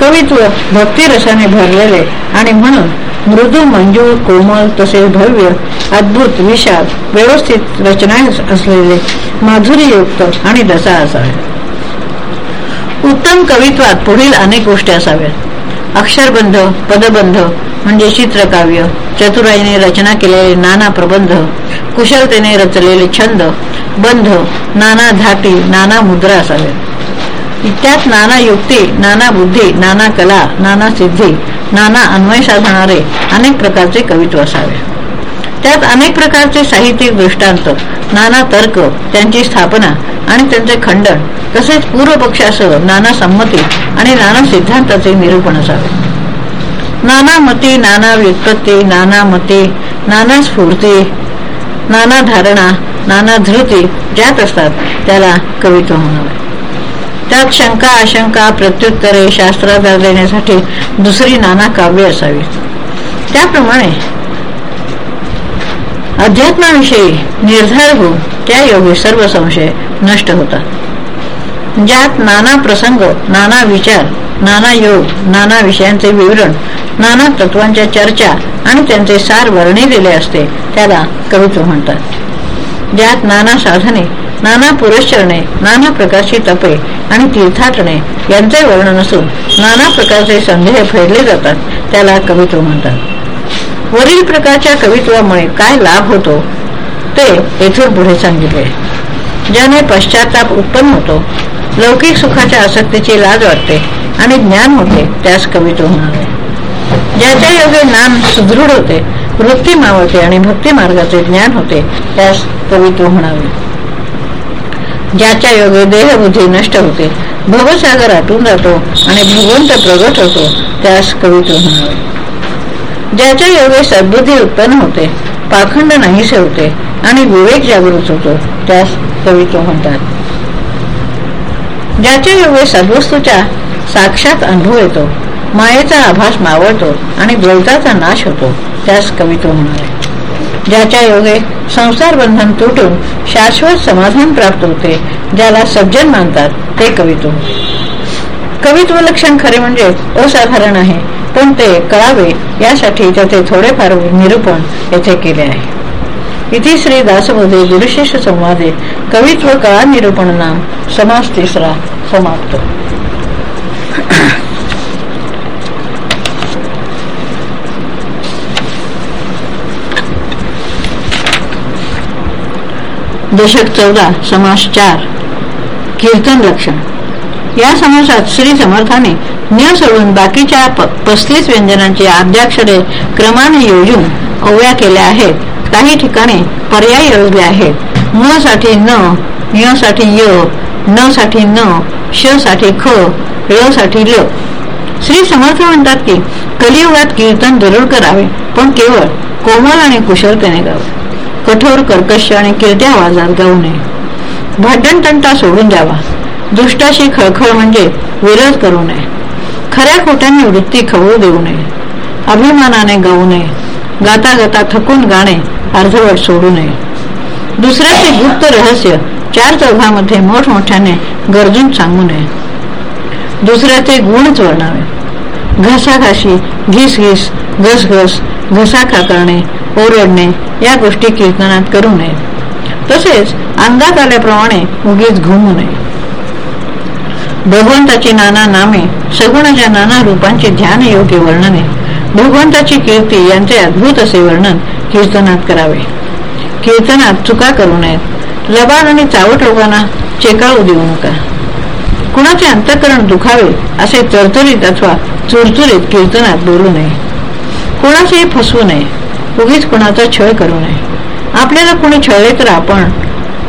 कवित्व भक्तिरसाने भरलेले आणि म्हणून मृदू मंजूळ कोमल तसेच भव्य अद्भुत विशाल व्यवस्थित रचना असलेले माधुरीयुक्त आणि दसा असावे. उत्तम कवित्वात पुढील अनेक गोष्टी असाव्यात. अक्षरबंध पदबंध म्हणजे चित्रकाव्य चतुराईने रचना केलेले नाना प्रबंध कुशलतेने रचलेले छंद बंध नाना धाटी नाना मुद्रा असाव्यात त्यात नाना युक्ती नाना बुद्धी नाना कला नाना सिद्धी नाना अन्वय साधणारे अनेक प्रकारचे कवित्व असावे. त्यात अनेक प्रकारचे साहित्यिक दृष्टांत नाना तर्क त्यांची स्थापना आणि त्यांचे खंडन तसेच पूर्व पक्षासह नाना संमती आणि नाना सिद्धांताचे निरूपण असावे. नाना मती नाना व्युत्पत्ती नाना मते नाना स्फूर्ती नाना धारणा नाना धृती ज्यात असतात त्याला कवित्व म्हणावे. त्यात शंका आशंका प्रत्युत्तरे शास्त्राधार देण्यासाठी दुसरी नाना काव्य असावी. त्याप्रमाणे अध्यात्माविषयी निर्धार होऊन त्या योगी सर्व संशय नष्ट होतात. ज्यात नाना प्रसंग नाना विचार नाना योग नाना विषयांचे विवरण नाना तत्वांच्या चर्चा आणि त्यांचे सार वर्णिलेले असते त्याला कवित्व म्हणतात. ज्यात नाना साधने नाना पुरश्चरणे नाना प्रकारची तपे आणि तीर्थाटणे यांचे वर्णन असून नाना प्रकारचे संदेह फेडले जातात त्याला कवित्व म्हणतात. वरील प्रकारच्या कवित्वामुळे काय लाभ होतो ते येथून पुढे सांगितले. ज्याने पश्चाताप उत्पन्न होतो लौकिक सुखाच्या आसक्तीची लाज वाटते आणि ज्ञान होते त्यास कवित्व म्हणावे. ज्याच्या योगे ज्ञान सुदृढ होते वृत्ती मावळते आणि भक्ती मार्गाचे ज्ञान होते त्यास कवित्व म्हणावे. ज्याच्या योगे देहबुद्धी नष्ट होते. भवसागर आटून जातो आणि भगवंत प्रगट होतो. त्यास कवित्व म्हणावे ज्याच्या योगे सद्बुद्धी उत्पन्न होते पाखंड नाहीसे होते आणि विवेक जागृत होतो त्यास कवित्व म्हणतात. ज्याच्या योगे सद्वस्तूच्या साक्षात अनुभव येतो मायेचा आभास मावळतो आणि द्वैताचा नाश होतो त्यास कवित्व म्हणाले ज्याच्या योगे संसार बंधन तुटून शाश्वत समाधान प्राप्त होते ज्याला सज्जन मानतात ते कवित्व. कवित्व लक्षण खरे म्हणजे असाधारण आहे पण ते कळावे यासाठी त्याचे थोडेफार निरूपण येथे केले आहे. इति श्री दासबोधे गुरुशिष्य संवादे कवित्व कळा निरूपण नाम समास तिसरा समाप्त. दशक चौदा समास चार. कीर्तन लक्षण या समासात श्री समर्थाने न सोडून बाकीच्या पस्तीस व्यंजनांची आद्याक्षरे क्रमाने योजून ओव्या केल्या आहेत. काही ठिकाणी पर्याय योजले आहेत. म साठी न य साठी य न साठी न श साठी ख ळ साठी ल श्री समर्थ म्हणतात की कलियुगात कीर्तन जरूर करावे पण केवळ कोमल आणि कुशलतेने गावे कठोर कर्कश आणि किरत्या आवाजात गाऊ नये. भांडण तंटा सोडून द्यावा. दुष्टाशी खळखळ म्हणजे विरोध करू नये. खऱ्या खोट्याने वृत्ती खवळू देऊ नये. अभिमानाने गाऊ नये. गाता गाता थकून गाणे अर्धवट सोडू नये. दुसऱ्याचे गुप्त रहस्य चार चौघामध्ये मोठमोठ्याने गरजून सांगू नये. दुसऱ्याचे गुणच वर्णावे घसाघाशी घिस घिस घसघस घसाखा करणे ओरडणे या गोष्टी कीर्तनात करू नये तसेच अंगात आल्याप्रमाणे उगीच घुमू नये. भगवंताची नाना नामे सगुणाच्या नाना रूपांचे ध्यान योग्य वर्णने भगवंताची कीर्ती यांचे अद्भुत असे वर्णन कीर्तनात करावे. कीर्तनात चुका करू नयेत. लबाड आणि चावट लोकांना चेकाळू देऊ नका. कुणाचे अंतकरण दुखावे असे तरतरीत अथवा चुरचुरीत कीर्तनात बोलू नये. कुणाचेही फसवू नये. उगीच कुणाचा छळ करू नये. आपल्याला कुणी छळले तर आपण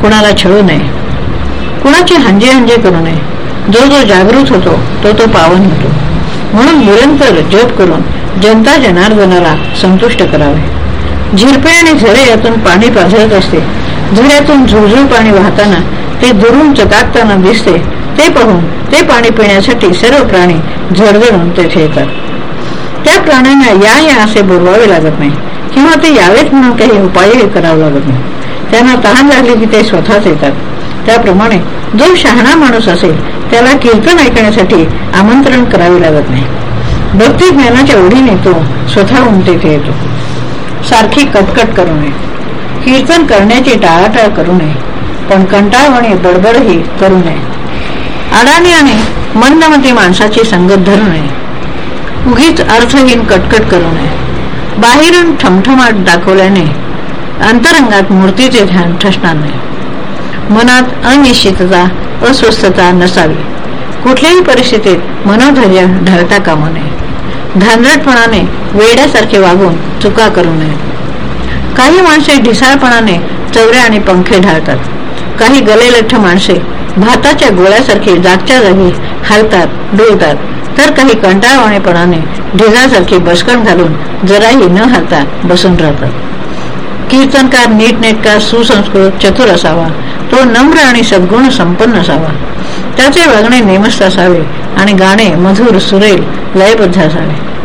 कुणाला छळू नये. कुणाची हंजे हंजे करू नये. जो जो जागृत होतो तो तो पावन होतो. म्हणून निरंतर जप करून जनता जनार्दनाला संतुष्ट करावे. झिरपे आणि झरे यातून पाणी पाझरत असते. झऱ्यातून झुळझुळ पाणी वाहताना ते दुरून चकाकताना दिसते. ते पाहून ते पाणी पिण्यासाठी सर्व प्राणी झडझडून तेथे येतात त्या प्राण्यांना या या असे बोलवावे लागत नाही. किंवा ते यावेत म्हणून काही उपायही करावे लागत नाही. त्यांना तहान लागली की ते स्वतःच येतात. त्याप्रमाणे जो शहाणा माणूस असेल त्याला कीर्तन ऐकण्यासाठी आमंत्रण करावे लागत नाही. भक्ती ज्ञानाच्या ओढीने तो स्वतः उमटेथे येतो. सारखी कटकट करू नये. कीर्तन करण्याची टाळाटाळ करू नये. पण कंटाळवणे बडबडही करू नये. अडाणी आणि मंदमती माणसाची संगत धरू नये. उगीच अर्थहीन कटकट करू नये. बाहेरून ठमठमाट दाखवल्याने अंतरंगात मूर्तीचे ध्यान ठसणार नाही. मनात अनिश्चितता अस्वस्थता नसावी. कुठल्याही परिस्थितीत मनोधैर्य ढळता कामा नये. धानरटपणाने वेड्यासारखे वागून चुका करू नये. काही माणसे ढिसाळपणाने चवऱ्या आणि पंखे ढाळतात. काही गलेलठ्ठ माणसे भाताच्या गोळ्यासारखी जागच्या जागी हलतात डोलतात तर काही कंटाळवाणेपणाने ढिगासारखी बसकण घालून जराही न हालता बसून राहतात. कीर्तनकार नीटनेटका सुसंस्कृत चतुर असावा. तो नम्र आणि सद्गुण संपन्न असावा. त्याचे वागणे नेमस्त असावे आणि गाणे मधुर सुरेल लयबद्ध असावे.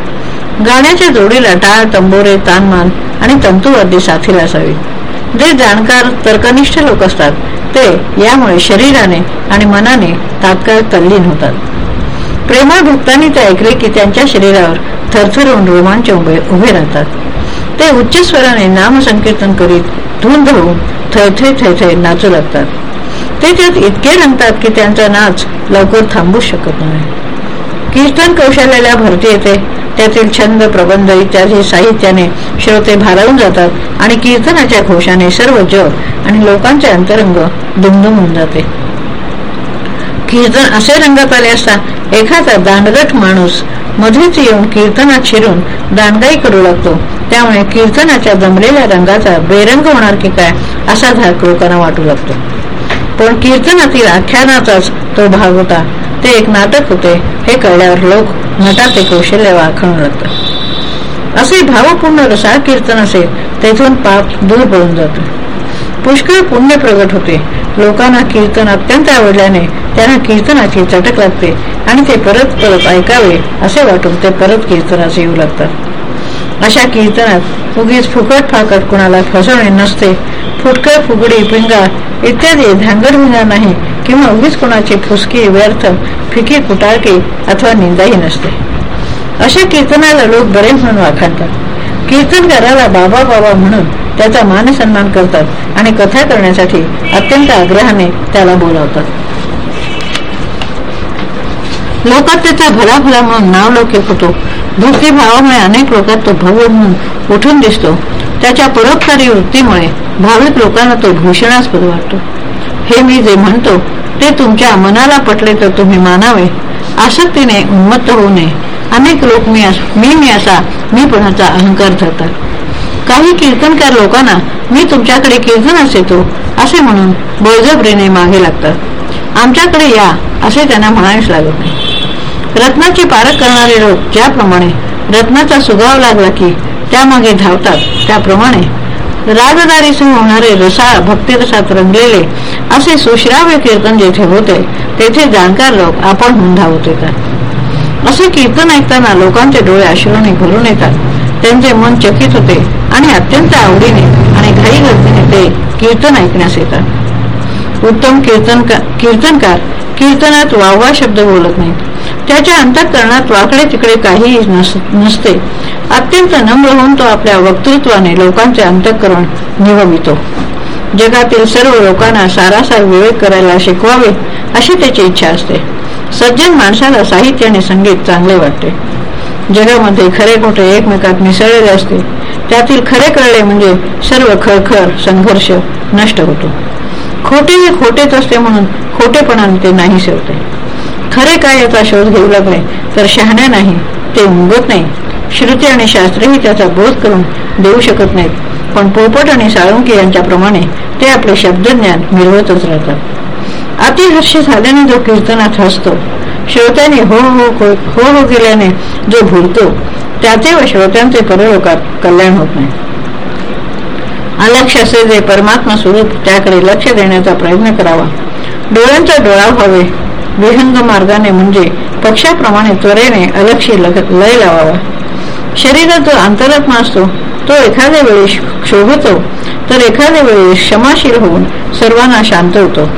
गाण्याच्या जोडीला टाळ तंबोरे तानमान आणि तंतुवाद्य साथीला असावी. जे जाणकार तर्कनिष्ठ लोक असतात ते यामुळे शरीराने आणि मनाने तात्काळ तल्लीन होतात. प्रेमळ भक्तांनी ते ऐकले की त्यांच्या शरीरावर थरथरून रोमांच उभे उभे राहतात. ते उच्च स्वराने नामसंकीर्तन करीत धुंद होऊन थैथे थैथे नाचू लागतात. ते त्यात इतके रंगतात की त्यांचा नाच लवकर थांबू शकत नाही. कीर्तन कौशल्याला भरती येते. त्यातील छंद प्रबंध इत्यादी साहित्याने श्रोते भारावून जातात आणि कीर्तनाच्या घोषाने सर्व जग आणि लोकांचे अंतरंग दुमदुमून जाते. कीर्तन असे रंगात आले असता एखादा दांडगट माणूस मध्येच येऊन कीर्तनात शिरून दांडगाई करू लागतो. त्यामुळे कीर्तनाच्या जमलेल्या रंगाचा बेरंग होणार की काय असा धाक लोकांना वाटू लागतो. पण कीर्तनातील आख्यानाचाच तो भाग होता. ते एक नाटक होते. हे कळल्यावर लोक नटाचे कौशल्य वाखणू लागतात. असे भावपूर्ण रसाळ कीर्तन असेल तेथून पाप दूर पळून जातो. पुष्कळ पुण्य प्रगट होते. लोकांना कीर्तन अत्यंत आवडल्याने त्यांना कीर्तनाची चटक लागते आणि ते परत परत ऐकावे असे वाटून ते परत कीर्तनास येऊ लागतात. अशा कीर्तनात उगीच फुकट फाकट कुणाला फसवणे नसते. फुटकळ फुगडी पिंगा इत्यादी धांगड नाही किंवा उगीच कोणाची फुसकी व्यर्थ फिकी कुटाळकी अथवा निंदाही नसते. अशा कीर्तनाला लोक बरे म्हणून वाखाणतात. कीर्तनकाराला बाबा बाबा म्हणून त्याचा मानसन्मान करतात आणि कथा करण्यासाठी अत्यंत आग्रहाने त्याला बोलावतात. लोकात त्याचा भला भला म्हणून नावलौकिक होतो. भक्तिभावामुळे अनेक लोकात तो भव्य म्हणून उठून दिसतो. त्याच्या परोपकारी वृत्तीमुळे भाविक लोकांना तो भूषणास्पद वाटतो. हे मी जे म्हणतो ते तुमच्या मनाला पटले तर तुम्ही मानावे. आसक्तीने उन्मत्त होऊ नये. अनेक लोक मी मी मी असा मी पणाचा अहंकार धरतात. काही कीर्तनकार लोकांना मी तुमच्याकडे कीर्तनास येतो असे म्हणून बळजबरीने मागे लागतात. आमच्याकडे या असे त्यांना म्हणावेच लागत नाही. रत्नाची पारख करणारे लोक ज्याप्रमाणे रत्नाचा सुगाव लागला की त्यामागे धावतात त्याप्रमाणे राजदारीसह होणारे रसाळ भक्तिरसात रंगलेले असे सुश्राव्य कीर्तन जेथे होते तेथे जाणकार लोक आपण होऊन धावत येतात असे कीर्तन ऐकताना लोकांचे डोळे अश्रूने भरून येतात. त्यांचे मन चकित होते आणि अत्यंत आवडीने आणि घाई गर्दीने ते कीर्तन ऐकण्यास येतात. उत्तम कीर्तन कीर्तनकार कीर्तनात वाववा शब्द बोलत नाहीत. त्याच्या अंतःकरणात वाकडे तिकडे काहीही नसते. अत्यंत नम्र होऊन तो आपल्या वक्तृत्वाने लोकांचे अंतःकरण निवमितो जगातील सर्व लोकांना सारासार विवेक करायला शिकवावे अशी त्याची इच्छा असते. सज्जन माणसाला साहित्य आणि संगीत चांगले वाटते. जगामध्ये खरे खोटे एकमेकात मिसळलेले असते. त्यातील खरे कळले म्हणजे सर्व खळखळ संघर्ष नष्ट होतो. खोटे हे खोटेच असते म्हणून खोटेपणाने ते नाही सेवते खरे काय याचा शोध घेऊ लागले तर शहाण्या नाही ते उमगत नाही. श्रुती आणि शास्त्रही त्याचा बोध करून देऊ शकत नाहीत. पण पोपट आणि साळुंकी यांच्याप्रमाणे ते आपले शब्दज्ञान मिळवतच राहतात. अतिहर्ष झाल्याने जो कीर्तनात हसतो श्रोत्याने हो, हो हो हो हो केल्याने जो भुलतो त्याचे व श्रोत्यांचे परलोकात कल्याण होत नाही. अलक्ष असे जे परमात्मा स्वरूप त्याकडे लक्ष देण्याचा प्रयत्न करावा. डोळ्यांचा डोळा व्हावे. विहंग मार्गाने म्हणजे पक्षाप्रमाणे त्वरेने अलक्षी लय लावावा. शरीरात जो अंतरात्मा असतो तो एखाद्या वेळी क्षोभतो तर एखाद्या वेळी क्षमाशील होऊन सर्वांना शांत होतो.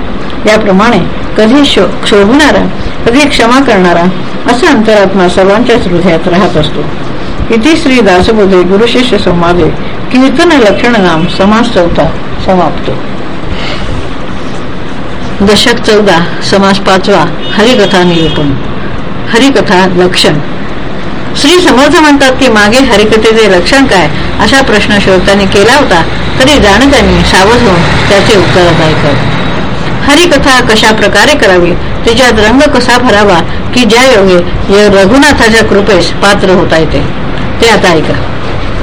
याप्रमाणे कधी क्षोभणारा कधी क्षमा करणारा? असा अंतरात्मा सर्वांच्याच हृदयात राहत असतो. इथे श्री दासबोधे गुरुशिष्य संवादे कीर्तन लक्षण नाम समास चौथा समाप्तो. दशक चौदा समास पाचवा हरिकथा निरूपण. हरिकथा लक्षण. श्री समर्थ म्हणतात की मागे हरिकथेचे लक्षण काय? असा प्रश्न श्रोत्यांनी केला होता तरी जाणत्यांनी सावध होऊन त्याचे उत्तर ऐकत हरिकथा कशा प्रकारे करावी? तिच्यात रंग कसा भरावा की ज्या योगे रघुनाथाच्या कृपेस पात्र होता येते. ते आता ऐका.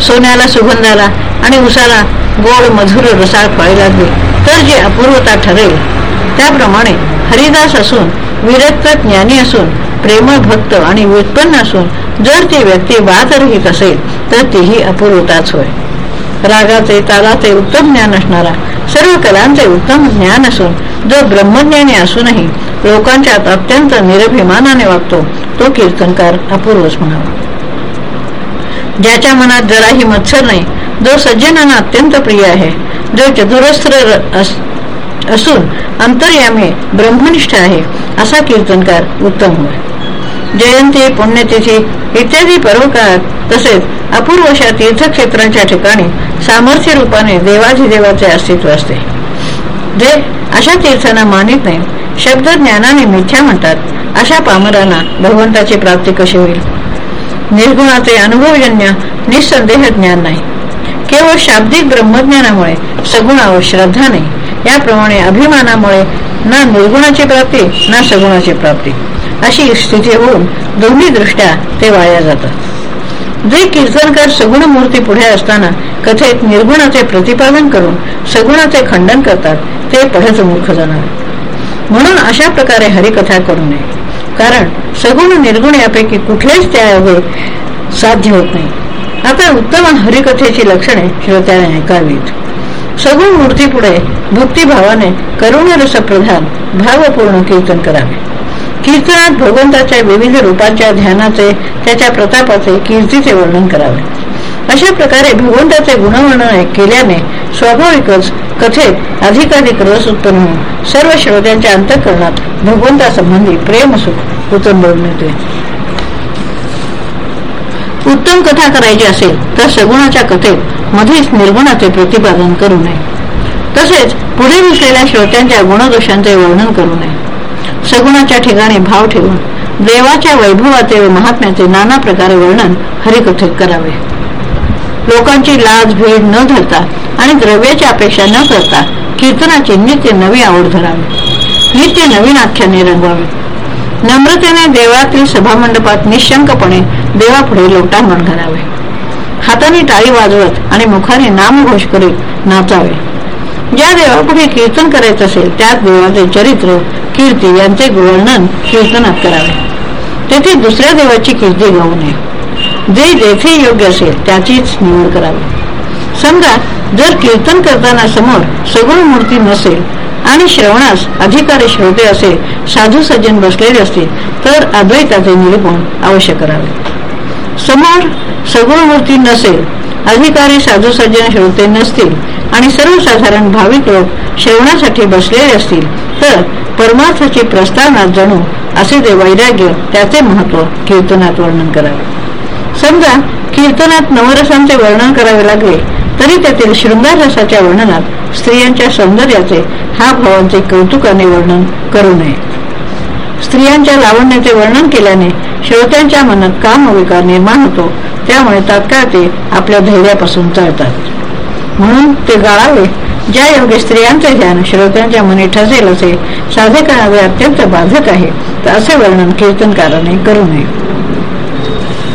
सोन्याला सुगंधाला आणि उसाला गोड मधुर रसाळ फळे लागले. तर जी अपूर्वता ठरेल. त्याप्रमाणे हरिदास असून विरक्त ज्ञानी असून प्रेमळ भक्त आणि व्युत्पन्न असून जर ती व्यक्ती वादरहित असेल तर तीही अपूर्वताच होय. रागाचे तालाचे उत्तम ज्ञान असणारा सर्व कलांचे उत्तम ज्ञान असून जो ब्रह्मज्ञानी असूनही लोकांच्यात अत्यंत निरभिमानाने वागतो तो कीर्तनकार अपूर्वच म्हणावा. ज्याच्या मनात जराही मत्सर नाही जो सज्जनांना अत्यंत प्रिय आहे जो चतुरस्त्र असून अंतर्यामी ब्रह्मनिष्ठ आहे असा कीर्तनकार उत्तम होय. जयंती पुण्यतिथी इत्यादी पर्व काळात तसेच अपूर्वशा तीर्थक्षेत्रांच्या ठिकाणी सामर्थ्य रूपाने देवाधिदेवाचे अस्तित्व असते. जे अशा तीर्थांना मानित नाही शब्द ज्ञानाने मिथ्या म्हणतात अशा पामरांना भगवंताची प्राप्ती कशी होईल? निर्गुणाचे अनुभवजन्य निसंदेह ज्ञान नाही. केवळ शाब्दिक ब्रह्मज्ञानामुळे सगुणावर श्रद्धा नाही. याप्रमाणे अभिमानामुळे ना निर्गुणाची प्राप्ती ना सगुणाची प्राप्ती. अशी स्थिती होऊन दोन्ही दृष्ट्या ते वाया जातात. जे कीर्तनकार सगुण मूर्ती पुढे असताना कथेत निर्गुणाचे प्रतिपादन करून सगुणाचे खंडन करतात ते पढत मूर्ख जाणार. म्हणून अशा प्रकारे हरिकथा करू नये. कारण सगुण निर्गुण यापैकी कुठलेच त्या साध्य होत नाही. आता उत्तम हरिकथेची लक्षणे श्रोत्याने ऐकावीत. सगुण मूर्तीपुढे भक्तिभावाने करुणरसप्रधान भावपूर्ण कीर्तन करावे. कीर्तनात भगवंताच्या विविध रूपांच्या ध्यानाचे त्याच्या प्रतापाचे कीर्तीचे वर्णन करावे. अशा प्रकारे भगवंताचे गुणवर्णन केल्याने स्वाभाविकच कथेत अधिकाधिक रस उत्पन्न होऊन सर्व श्रोत्यांच्या अंतकरणात भगवंतासंबंधी प्रेम सुख उतंबळून येते. उत्तम कथा करायची असेल तर सगुणाच्या कथेत मध्येच निर्गुणाचे प्रतिपादन करू नये. तसेच पुढे दिसलेल्या श्रोत्यांच्या गुणदोषांचे वर्णन करू नये. सगुणाच्या ठिकाणी भाव ठेवून देवाच्या वैभवाचे व महात्म्याचे नाना प्रकारे वर्णन हरिकथेत करावे. लोकांची लाज भीड न धरता आणि द्रव्याची अपेक्षा न करता कीर्तनाची नित्य नवी आवड धरावी. नित्य नवीन आख्याने रंगवावी. नम्रतेने देवळातील सभामंडपात निशंकपणे देवापुढे लोटांगण घालावे हाताने टाळी वाजवत आणि मुखाने नामघोष करीत नाचावे. ज्या देवापुढे कीर्तन करायचं असेल त्याच देवाचे चरित्र कीर्ती यांचे वर्णन कीर्तनात करावे. तेथे दुसऱ्या देवाची कीर्ती गाऊ नये. जे जेथे योग्य असेल त्याचीच निवड करावी. समजा जर कीर्तन करताना समोर सगुण मूर्ती नसेल आणि श्रवणास अधिकारी श्रोते असे साधू सज्जन बसलेले असतील तर अद्वैताचे निरूपण अवश्य करावे. समोर सगुण मूर्ती नसेल अधिकारी साधू सज्जन श्रोते नसतील आणि सर्वसाधारण भाविक लोक शेवणासाठी बसलेले असतील तर परमार्थाची प्रस्तावना जणू असे ते वैराग्य त्याचे महत्त्व कीर्तनात वर्णन करावे समजा कीर्तनात नवरसांचे वर्णन करावे लागले तरी त्यातील शृंगार रसाच्या वर्णनात स्त्रियांच्या सौंदर्याचे हा भावांचे कौतुकाने वर्णन करू नये. स्त्रियांच्या लावण्याचे वर्णन केल्याने श्रोत्यांच्या मनात काम विकार निर्माण होतो त्यामुळे तात्काळ ते आपल्या धैर्यापासून चालतात म्हणून ते गाळावे. ज्या योग्य स्त्रियांचे ध्यान श्रोत्यांच्या मनी ठसेल असे साधे करावे अत्यंत बाधक आहे. तर असे वर्णन कीर्तनकाराने करू नये.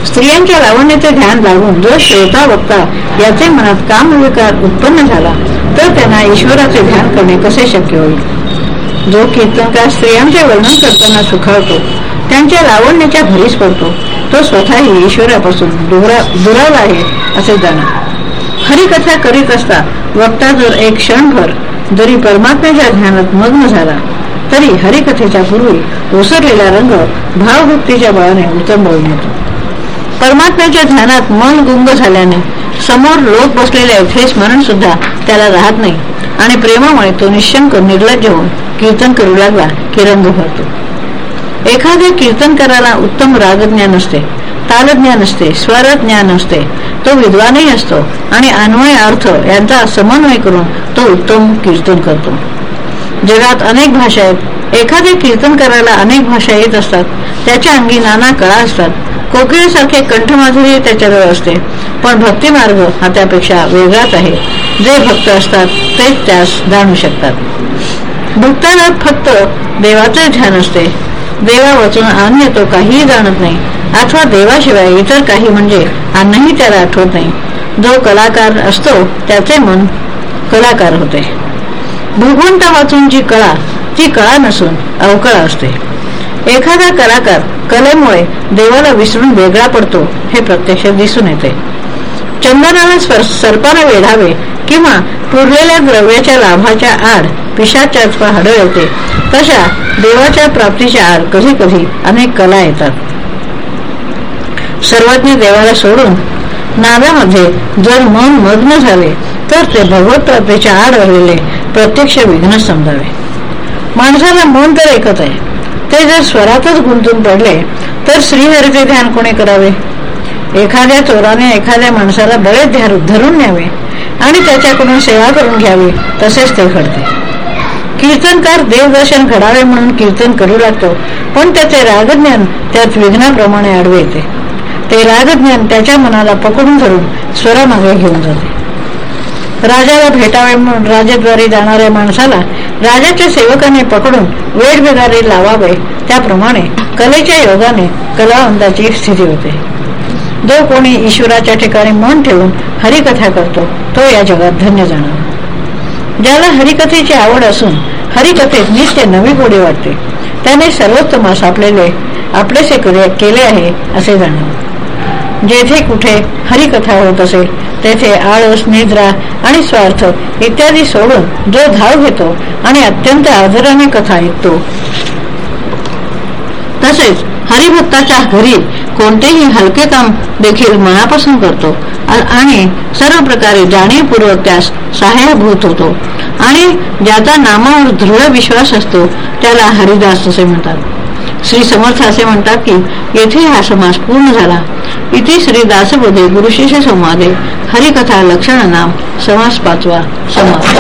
स्त्रियांच्या लावण्याचे ध्यान लागून जो श्रोता वक्ता याचे मनात काम विकार उत्पन्न झाला तर त्यांना ईश्वराचे ध्यान करणे कसे शक्य होईल? जो कीर्तनकार स्त्रियांचे वर्णन करताना सुखावतो त्यांच्या लावण्याच्या भरीस पडतो तो स्वतःही ईश्वरापासून दुरावला आहे असे जाणा. हरिकथा करीत असता वक्ता जर एक क्षणभर जरी परमात्म्याच्या ध्यानात मग्न झाला तरी हरिकथेच्या पूर्वी ओसरलेला रंग भावभक्तीच्या बळाने उचंबळून येतो. परमात्म्याच्या ध्यानात मन गुंग झाल्याने समोर लोक बसलेले हे स्मरण सुद्धा त्याला राहत नाही आणि प्रेमामुळे तो निशंक निर्लज्ज होऊन कीर्तन करू लागला की रंग भरतो. एखाद्या कीर्तनकाराला उत्तम रागज्ञान असते तालज्ञान असते स्वरज्ञान असते तो विद्वानही असतो आणि अन्वय अर्थ यांचा समन्वय करून तो उत्तम कीर्तन करतो. जगात अनेक भाषा आहेत. एखाद्या कीर्तनकाराला अनेक भाषा येत असतात. त्याच्या अंगी नाना कळा असतात. कोकिळीसारखे कंठमाधुरी त्याच्याजवळ असते. पण भक्ती मार्ग हा त्यापेक्षा वेगळाच आहे. जे भक्त असतात तेच त्यास जाणू शकतात. भक्ताला फक्त देवाचे ध्यान असते. देवा वाचून अन्य तो काहीही जाणत नाही. अथवा देवाशिवाय इतर काही म्हणजे अन्नही त्याला आठवत नाही. जो कलाकार असतो त्याचे मन कलाकार होते. भगवंता वाचून जी कळा ती कळा नसून अवकळा असते. एखादा कलाकार कलेमुळे देवाला विसरून वेगळा पडतो हे प्रत्यक्ष दिसून येते. चंदनाला सर्पाने वेढावे किंवा पुरलेल्या द्रव्याच्या लाभाच्या आड पिशाच्या हाड येते तशा देवाच्या प्राप्तीच्या आड कधी कधी अनेक कला येतात. सर्वज्ञ देवाला सोडून नाव्यामध्ये जर मन मग्न झाले तर ते भगवत प्राप्तीच्या आड आलेले प्रत्यक्ष विघ्न समजावे. माणसाला मन तर एकच आहे. ते जर स्वरातच गुंतून पडले तर श्रीहरीचे ध्यान कोणी करावे? एखाद्या चोराने एखाद्या माणसाला बळे धरून न्यावे आणि त्याच्याकडून सेवा करून घ्यावी तसेच ते घडते. कीर्तनकार देवदर्शन घडावे म्हणून कीर्तन करू लागतो पण त्याचे रागज्ञान त्यात विघ्नाप्रमाणे आडवे येते. ते रागज्ञान त्याच्या मनाला पकडून धरून स्वरामागे घेऊन जाते. राजाला भेटावे म्हणून राजेद्वारे जाणाऱ्या माणसाला राजाच्या सेवकाने पकडून वेठबिगारी लावावे त्याप्रमाणे कलेच्या योगाने कलावंताची स्थिती होते. जो कोणी ईश्वराच्या ठिकाणी मन ठेवून हरिकथा करतो तो या जगात धन्य जाणार. ज्याला हरिकथेची आवड असून हरिकथेत नित्य नवी गोडी वाटते त्याने सर्वोत्तम आपलेले आपलेसे केले आहे असे जाणव जेथे कुठे हरिकथा होत असेल तेथे आळस निद्रा आणि स्वार्थ इत्यादी सोडून जो धाव घेतो आणि अत्यंत आदराने कथा ऐकतो तसेच हरिभक्ताच्या घरी कोणतेही हलके काम देखील मनापासून करतो. आणि सर्व प्रकारे जाणीवपूर्वक त्यास सहाय्यभूत होतो. आणि ज्याचा नामावर दृढ विश्वास असतो त्याला हरिदास असे म्हणतात. श्री समर्थ असे म्हणतात की येथे हा समास पूर्ण झाला. इथे श्री दासबोधे गुरुशिष्य संवादे हरिकथा लक्षण नाम समास पाचवा समास